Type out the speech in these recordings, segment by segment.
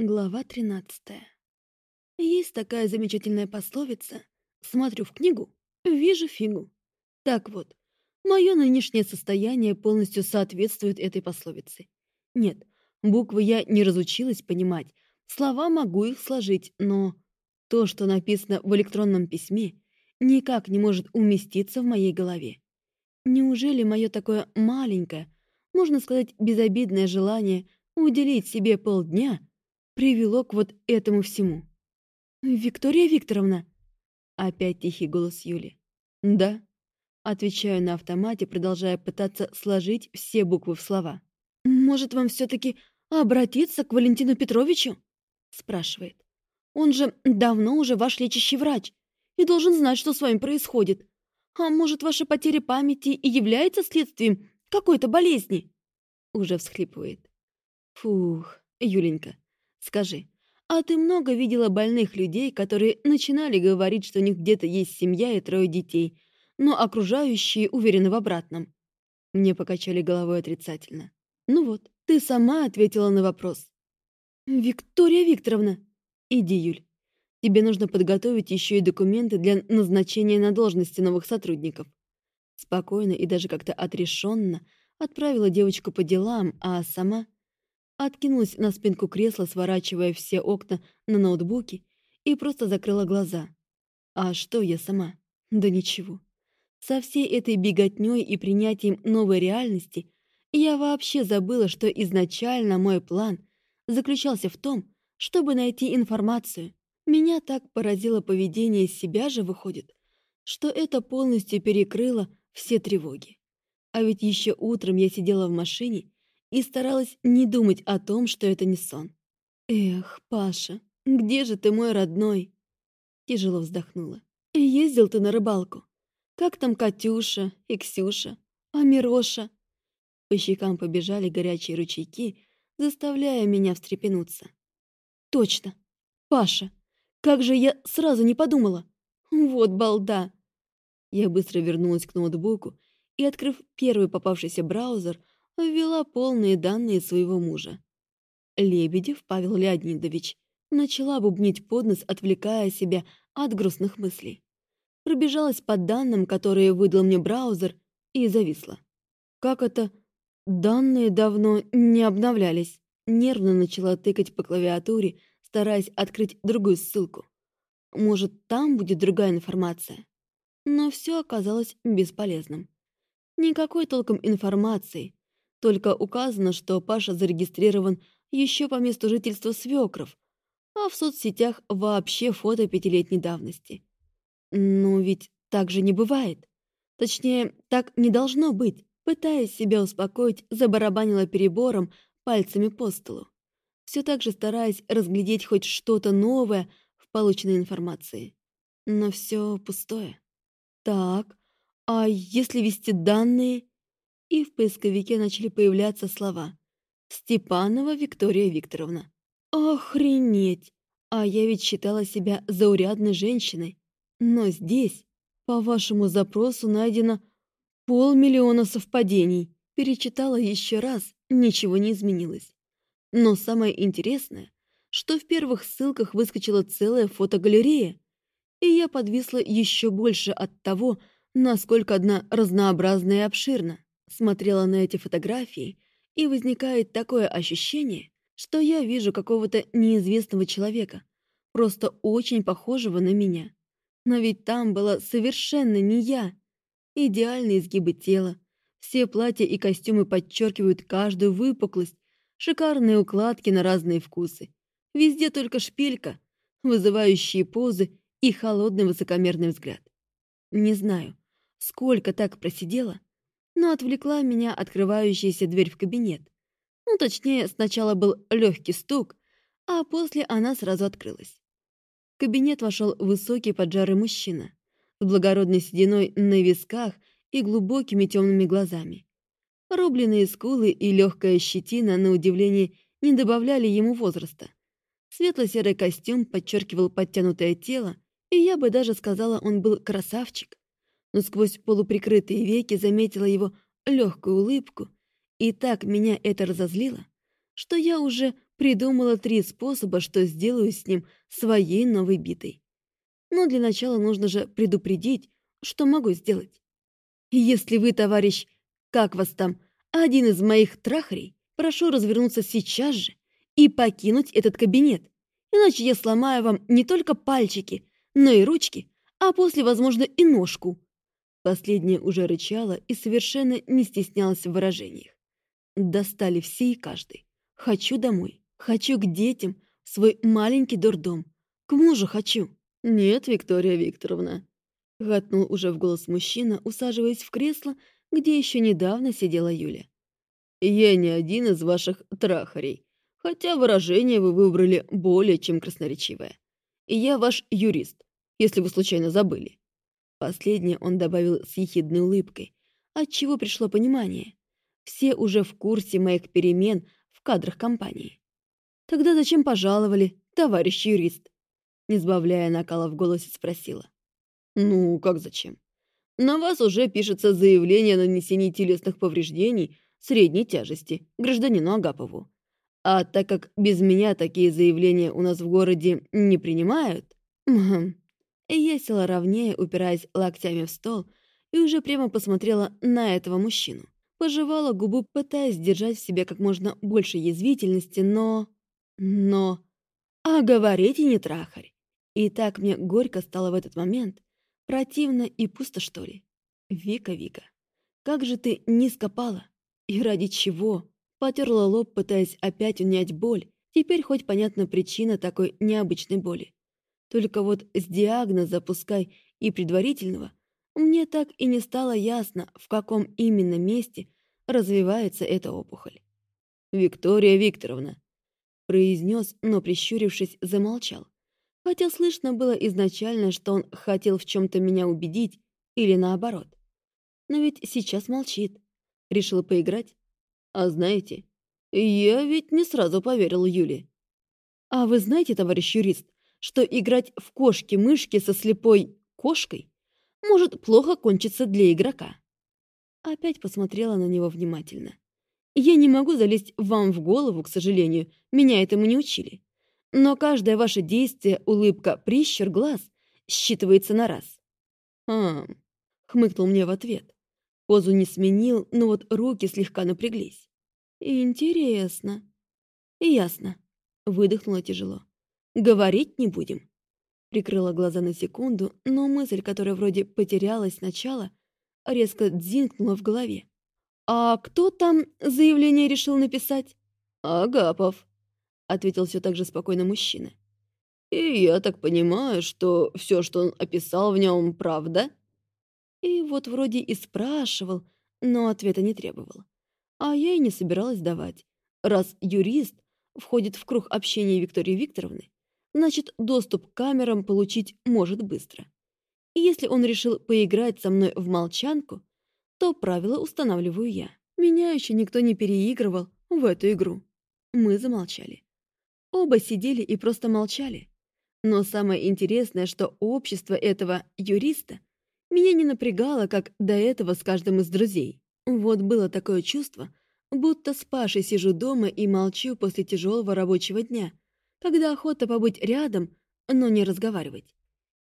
Глава 13. Есть такая замечательная пословица «Смотрю в книгу, вижу фигу». Так вот, мое нынешнее состояние полностью соответствует этой пословице. Нет, буквы я не разучилась понимать, слова могу их сложить, но то, что написано в электронном письме, никак не может уместиться в моей голове. Неужели мое такое маленькое, можно сказать, безобидное желание уделить себе полдня — привело к вот этому всему. «Виктория Викторовна!» Опять тихий голос Юли. «Да?» Отвечаю на автомате, продолжая пытаться сложить все буквы в слова. «Может, вам все-таки обратиться к Валентину Петровичу?» Спрашивает. «Он же давно уже ваш лечащий врач и должен знать, что с вами происходит. А может, ваша потеря памяти и является следствием какой-то болезни?» Уже всхлипывает. «Фух, Юленька, Скажи, а ты много видела больных людей, которые начинали говорить, что у них где-то есть семья и трое детей, но окружающие уверены в обратном? Мне покачали головой отрицательно. Ну вот, ты сама ответила на вопрос. Виктория Викторовна, иди, Юль. Тебе нужно подготовить еще и документы для назначения на должности новых сотрудников. Спокойно и даже как-то отрешенно отправила девочку по делам, а сама Откинулась на спинку кресла, сворачивая все окна на ноутбуке, и просто закрыла глаза. А что я сама? Да ничего. Со всей этой беготней и принятием новой реальности я вообще забыла, что изначально мой план заключался в том, чтобы найти информацию. Меня так поразило поведение себя же, выходит, что это полностью перекрыло все тревоги. А ведь еще утром я сидела в машине и старалась не думать о том, что это не сон. «Эх, Паша, где же ты мой родной?» Тяжело вздохнула. «Ездил ты на рыбалку. Как там Катюша и Ксюша, а Мироша?» По щекам побежали горячие ручейки, заставляя меня встрепенуться. «Точно! Паша! Как же я сразу не подумала! Вот балда!» Я быстро вернулась к ноутбуку и, открыв первый попавшийся браузер, ввела полные данные своего мужа. Лебедев Павел Леонидович начала бубнить под нос, отвлекая себя от грустных мыслей. Пробежалась по данным, которые выдал мне браузер, и зависла. Как это? Данные давно не обновлялись. Нервно начала тыкать по клавиатуре, стараясь открыть другую ссылку. Может, там будет другая информация? Но все оказалось бесполезным. Никакой толком информации, только указано, что Паша зарегистрирован еще по месту жительства свекров, а в соцсетях вообще фото пятилетней давности. Ну ведь так же не бывает. Точнее, так не должно быть. Пытаясь себя успокоить, забарабанила перебором пальцами по столу. Все так же стараясь разглядеть хоть что-то новое в полученной информации. Но все пустое. Так, а если ввести данные и в поисковике начали появляться слова «Степанова Виктория Викторовна». Охренеть! А я ведь считала себя заурядной женщиной. Но здесь, по вашему запросу, найдено полмиллиона совпадений. Перечитала еще раз, ничего не изменилось. Но самое интересное, что в первых ссылках выскочила целая фотогалерея, и я подвисла еще больше от того, насколько одна разнообразная и обширна смотрела на эти фотографии, и возникает такое ощущение, что я вижу какого-то неизвестного человека, просто очень похожего на меня. Но ведь там была совершенно не я. Идеальные изгибы тела, все платья и костюмы подчеркивают каждую выпуклость, шикарные укладки на разные вкусы. Везде только шпилька, вызывающие позы и холодный высокомерный взгляд. Не знаю, сколько так просидела, но отвлекла меня открывающаяся дверь в кабинет. Ну, точнее, сначала был легкий стук, а после она сразу открылась. В кабинет вошел высокий поджарый мужчина с благородной сединой на висках и глубокими темными глазами. Рубленные скулы и легкая щетина, на удивление, не добавляли ему возраста. Светло-серый костюм подчеркивал подтянутое тело, и я бы даже сказала, он был красавчик но сквозь полуприкрытые веки заметила его легкую улыбку, и так меня это разозлило, что я уже придумала три способа, что сделаю с ним своей новой битой. Но для начала нужно же предупредить, что могу сделать. Если вы, товарищ, как вас там, один из моих трахарей, прошу развернуться сейчас же и покинуть этот кабинет, иначе я сломаю вам не только пальчики, но и ручки, а после, возможно, и ножку. Последняя уже рычала и совершенно не стеснялась в выражениях. Достали все и каждый. Хочу домой. Хочу к детям, в свой маленький дурдом. К мужу хочу. Нет, Виктория Викторовна. Гатнул уже в голос мужчина, усаживаясь в кресло, где еще недавно сидела Юля. Я не один из ваших трахарей, хотя выражение вы выбрали более чем красноречивое. И я ваш юрист, если вы случайно забыли. Последнее он добавил с ехидной улыбкой, отчего пришло понимание. Все уже в курсе моих перемен в кадрах компании. Тогда зачем пожаловали, товарищ юрист? Не сбавляя накала в голосе, спросила. Ну, как зачем? На вас уже пишется заявление о нанесении телесных повреждений средней тяжести гражданину Агапову. А так как без меня такие заявления у нас в городе не принимают... Я села ровнее, упираясь локтями в стол, и уже прямо посмотрела на этого мужчину. Пожевала губу, пытаясь держать в себе как можно больше язвительности, но... Но... А говорите не трахарь. И так мне горько стало в этот момент. Противно и пусто, что ли. Вика, Вика, как же ты низко пала? И ради чего? Потерла лоб, пытаясь опять унять боль. Теперь хоть понятна причина такой необычной боли. Только вот с диагноза, пускай и предварительного, мне так и не стало ясно, в каком именно месте развивается эта опухоль. «Виктория Викторовна», — произнес, но, прищурившись, замолчал. Хотя слышно было изначально, что он хотел в чем-то меня убедить или наоборот. Но ведь сейчас молчит. Решил поиграть. А знаете, я ведь не сразу поверил Юле. А вы знаете, товарищ юрист, что играть в кошки-мышки со слепой кошкой может плохо кончиться для игрока. Опять посмотрела на него внимательно. Я не могу залезть вам в голову, к сожалению, меня этому не учили. Но каждое ваше действие, улыбка, прищур глаз считывается на раз. «Хм...» — хмыкнул мне в ответ. Позу не сменил, но вот руки слегка напряглись. «Интересно». «Ясно», — выдохнула тяжело. Говорить не будем. Прикрыла глаза на секунду, но мысль, которая вроде потерялась сначала, резко дзинкнула в голове. «А кто там заявление решил написать?» «Агапов», — ответил все так же спокойно мужчина. «И я так понимаю, что все, что он описал в нем, правда?» И вот вроде и спрашивал, но ответа не требовал. А я и не собиралась давать. Раз юрист входит в круг общения Виктории Викторовны, значит, доступ к камерам получить может быстро. И если он решил поиграть со мной в молчанку, то правила устанавливаю я. Меня еще никто не переигрывал в эту игру. Мы замолчали. Оба сидели и просто молчали. Но самое интересное, что общество этого юриста меня не напрягало, как до этого с каждым из друзей. Вот было такое чувство, будто с Пашей сижу дома и молчу после тяжелого рабочего дня — когда охота побыть рядом, но не разговаривать.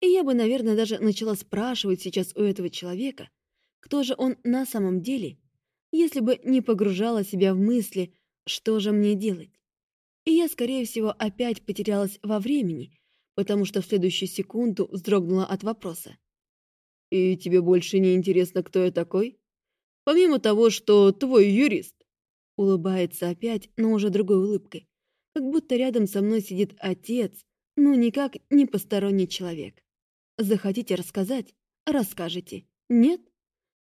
И я бы, наверное, даже начала спрашивать сейчас у этого человека, кто же он на самом деле, если бы не погружала себя в мысли, что же мне делать. И я, скорее всего, опять потерялась во времени, потому что в следующую секунду вздрогнула от вопроса. «И тебе больше не интересно, кто я такой? Помимо того, что твой юрист?» Улыбается опять, но уже другой улыбкой как будто рядом со мной сидит отец, ну никак не посторонний человек. Захотите рассказать? Расскажете. Нет?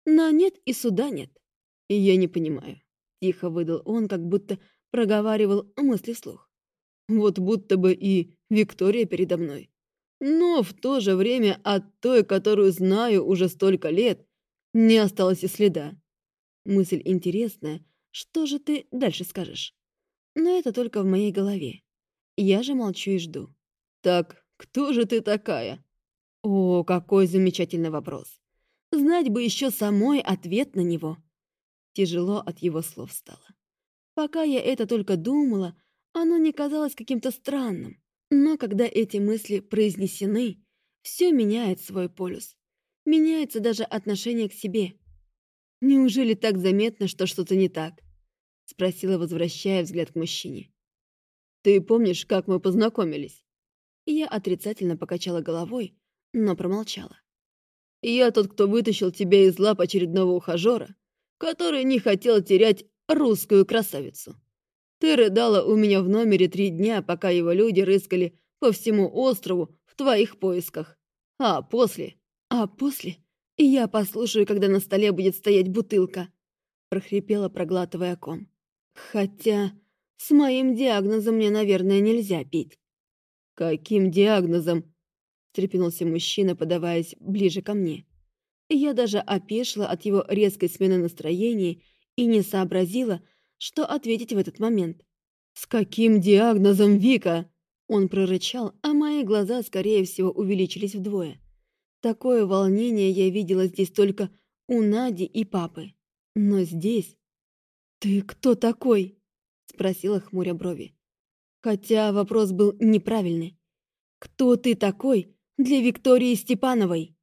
На нет и суда нет. Я не понимаю. Тихо выдал он, как будто проговаривал мысли вслух. Вот будто бы и Виктория передо мной. Но в то же время от той, которую знаю уже столько лет, не осталось и следа. Мысль интересная. Что же ты дальше скажешь? Но это только в моей голове. Я же молчу и жду. «Так, кто же ты такая?» О, какой замечательный вопрос. Знать бы еще самой ответ на него. Тяжело от его слов стало. Пока я это только думала, Оно не казалось каким-то странным, но когда эти мысли произнесены, все меняет свой полюс. Меняется даже отношение к себе. «Неужели так заметно, что что-то не так?» — спросила, возвращая взгляд к мужчине. «Ты помнишь, как мы познакомились?» Я отрицательно покачала головой, но промолчала. «Я тот, кто вытащил тебя из лап очередного ухажера, который не хотел терять русскую красавицу. Ты рыдала у меня в номере три дня, пока его люди рыскали по всему острову в твоих поисках. А после... А после... Я послушаю, когда на столе будет стоять бутылка. Прохрипела, проглатывая ком. Хотя... С моим диагнозом мне, наверное, нельзя пить. «Каким диагнозом?» — встрепенулся мужчина, подаваясь ближе ко мне. Я даже опешила от его резкой смены настроения и не сообразила, что ответить в этот момент. «С каким диагнозом, Вика?» Он прорычал, а мои глаза, скорее всего, увеличились вдвое. Такое волнение я видела здесь только у Нади и папы. Но здесь... «Ты кто такой?» — спросила хмуря брови. Хотя вопрос был неправильный. «Кто ты такой для Виктории Степановой?»